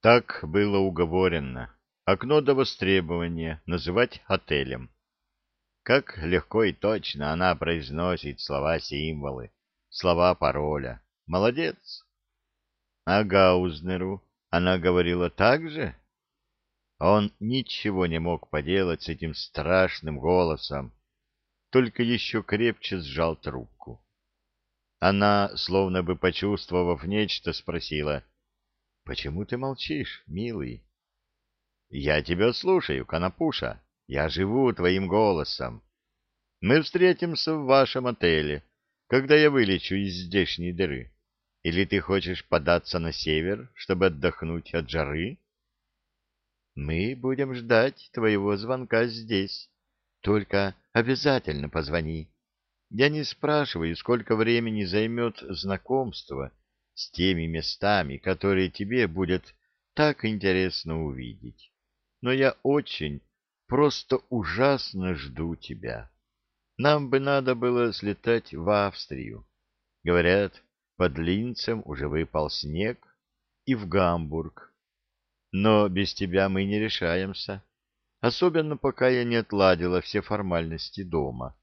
Так было уговорено. Окно до востребования называть отелем. Как легко и точно она произносит слова-символы, слова пароля. Молодец. А Гаузнеру она говорила так же? Он ничего не мог поделать с этим страшным голосом, только еще крепче сжал трубку. Она, словно бы почувствовав нечто, спросила, «Почему ты молчишь, милый?» «Я тебя слушаю, Конопуша. Я живу твоим голосом. Мы встретимся в вашем отеле, когда я вылечу из здешней дыры. Или ты хочешь податься на север, чтобы отдохнуть от жары?» «Мы будем ждать твоего звонка здесь. Только обязательно позвони». Я не спрашиваю, сколько времени займет знакомство с теми местами, которые тебе будет так интересно увидеть. Но я очень, просто ужасно жду тебя. Нам бы надо было слетать в Австрию. Говорят, под Линцем уже выпал снег, и в Гамбург. Но без тебя мы не решаемся, особенно пока я не отладила все формальности дома.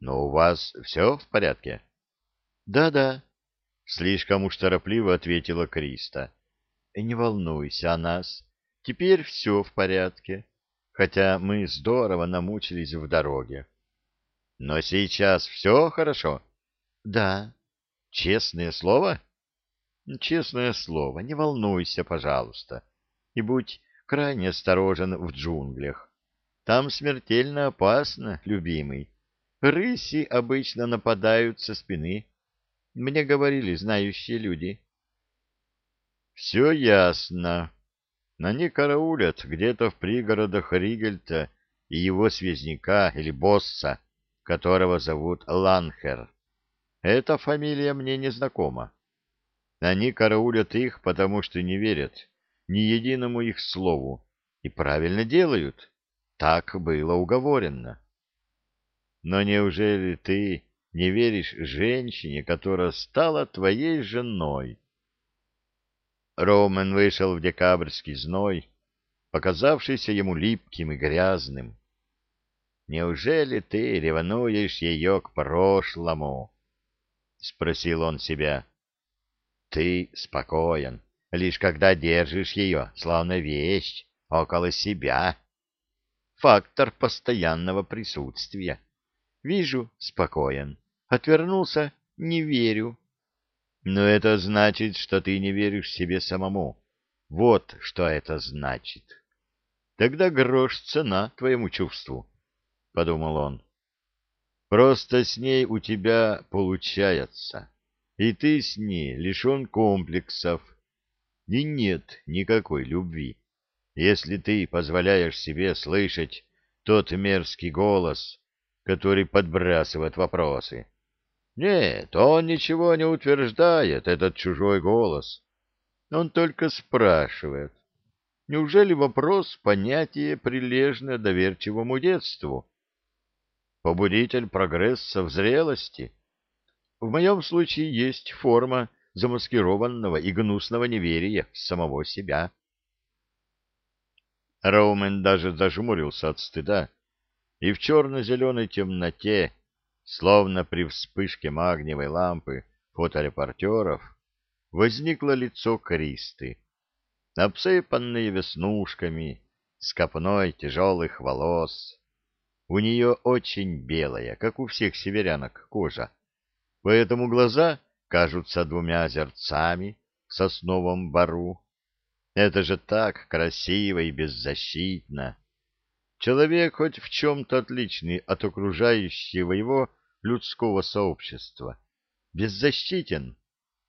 Но у вас все в порядке? Да-да, слишком уж торопливо ответила Криста. Не волнуйся о нас. Теперь все в порядке, хотя мы здорово намучились в дороге. Но сейчас все хорошо? Да. Честное слово? Честное слово, не волнуйся, пожалуйста, и будь крайне осторожен в джунглях. Там смертельно опасно, любимый. Рыси обычно нападают со спины. Мне говорили знающие люди. Все ясно. Они караулят где-то в пригородах Ригельта и его связняка или босса, которого зовут Ланхер. Эта фамилия мне не знакома. Они караулят их, потому что не верят ни единому их слову, и правильно делают. Так было уговорено. Но неужели ты не веришь женщине, которая стала твоей женой? Роумен вышел в декабрьский зной, показавшийся ему липким и грязным. «Неужели ты ревнуешь ее к прошлому?» — спросил он себя. «Ты спокоен, лишь когда держишь ее, словно вещь, около себя. Фактор постоянного присутствия. Вижу, спокоен. Отвернулся, не верю. Но это значит, что ты не веришь себе самому. Вот что это значит. Тогда грош цена твоему чувству, — подумал он. Просто с ней у тебя получается, и ты с ней лишен комплексов. И нет никакой любви, если ты позволяешь себе слышать тот мерзкий голос, который подбрасывает вопросы. Нет, он ничего не утверждает, этот чужой голос. Он только спрашивает. Неужели вопрос — понятие, прилежное доверчивому детству? Побудитель прогресса в зрелости? В моем случае есть форма замаскированного и гнусного неверия в самого себя. Роумен даже зажмурился от стыда и в черно-зеленой темноте, словно при вспышке магниевой лампы фоторепортеров, возникло лицо Кристы, обсыпанное веснушками, с копной тяжелых волос. У нее очень белая, как у всех северянок, кожа, поэтому глаза кажутся двумя озерцами в сосновом бару. Это же так красиво и беззащитно! Человек хоть в чем-то отличный от окружающего его людского сообщества, беззащитен,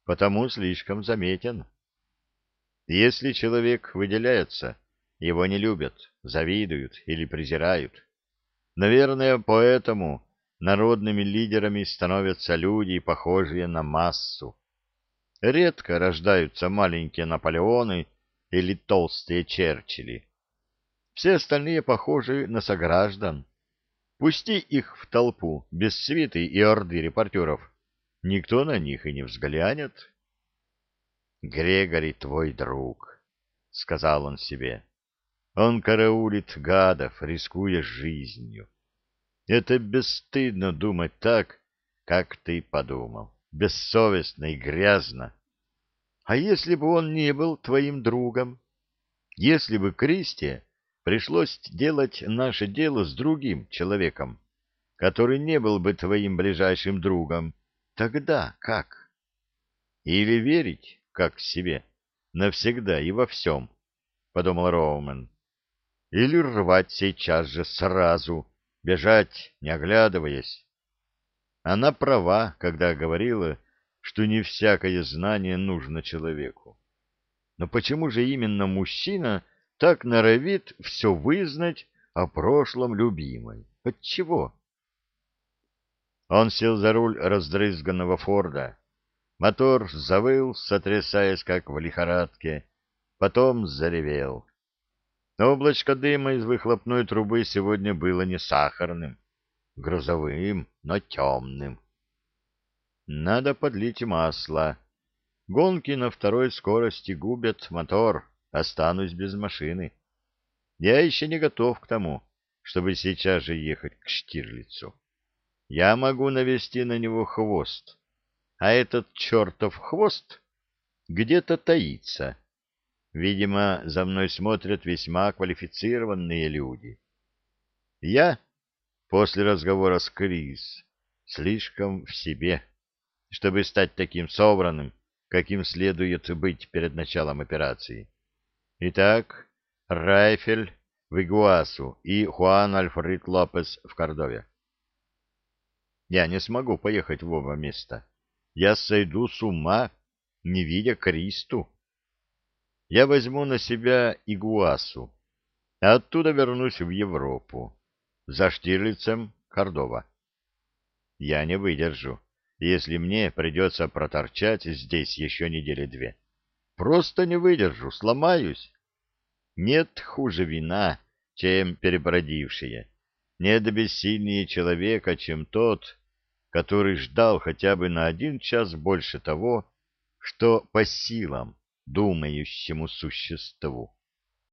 потому слишком заметен. Если человек выделяется, его не любят, завидуют или презирают. Наверное, поэтому народными лидерами становятся люди, похожие на массу. Редко рождаются маленькие Наполеоны или толстые Черчилли. Все остальные похожи на сограждан. Пусти их в толпу, без свиты и орды репортеров. Никто на них и не взглянет. Грегори твой друг, — сказал он себе. Он караулит гадов, рискуя жизнью. Это бесстыдно думать так, как ты подумал, бессовестно и грязно. А если бы он не был твоим другом? Если бы Кристи пришлось делать наше дело с другим человеком, который не был бы твоим ближайшим другом, тогда как? Или верить, как себе, навсегда и во всем, — подумал Роумен. Или рвать сейчас же сразу, бежать, не оглядываясь. Она права, когда говорила, что не всякое знание нужно человеку. Но почему же именно мужчина так норовит все вызнать о прошлом любимой? Отчего? Он сел за руль раздрызганного Форда. Мотор завыл, сотрясаясь, как в лихорадке, потом заревел. Облачко дыма из выхлопной трубы сегодня было не сахарным, грузовым, но темным. Надо подлить масло. Гонки на второй скорости губят мотор, останусь без машины. Я еще не готов к тому, чтобы сейчас же ехать к Штирлицу. Я могу навести на него хвост, а этот чертов хвост где-то таится. Видимо, за мной смотрят весьма квалифицированные люди. Я, после разговора с Крис, слишком в себе чтобы стать таким собранным, каким следует быть перед началом операции. Итак, Райфель в Игуасу и Хуан Альфред Лопес в Кордове. Я не смогу поехать в оба места. Я сойду с ума, не видя Кристу. Я возьму на себя Игуасу, а оттуда вернусь в Европу. За Штирлицем Кордова. Я не выдержу если мне придется проторчать здесь еще недели две. Просто не выдержу, сломаюсь. Нет хуже вина, чем перебродившие. Нет бессильнее человека, чем тот, который ждал хотя бы на один час больше того, что по силам думающему существу.